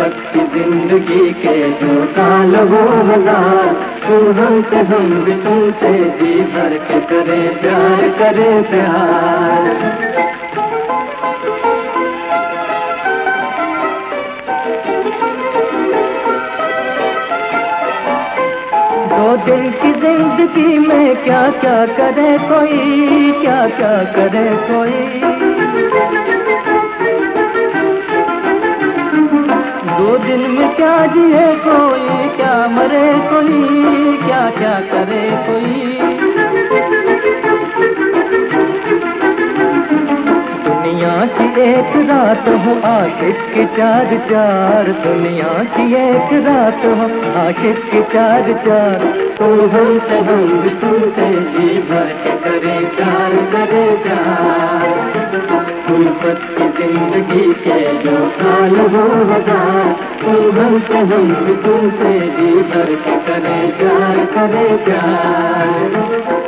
की ज़िंदगी के जो साल हो हज़ार तुम हमसे हम भी तुमसे जी भर के करें प्यार करें प्यार। दो दिन की ज़िंदगी में क्या क्या करे कोई क्या क्या करे कोई। दो दिन में क्या जिए कोई, क्या मरे कोई, क्या क्या करे कोई। दुनिया की एक रात हो, आशिक की चार चार। दुनिया की एक रात हो, आशिक की चार चार। तू हमसे हम भी तुमसे जी भर करे प्यार करे प्यार। की ज़िंदगी के जो साल हो हज़ार तू हमसे हम भी तुमसे जी भर करे प्यार करे प्यार।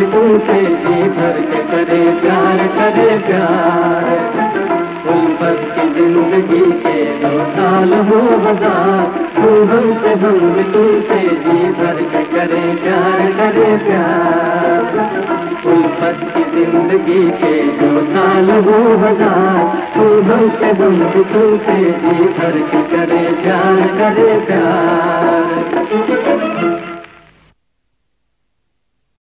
भी तुमसे जी भर के करे प्यार करे प्यार। उल्फत की ज़िंदगी के दो साल हो हज़ार तुम हमसे हम तुमसे जी भर के करे प्यार करे प्यार। उल्फत की ज़िंदगी के दो साल हो हज़ार तुम हमसे हम तुमसे जी भर के करे प्यार करे प्यार।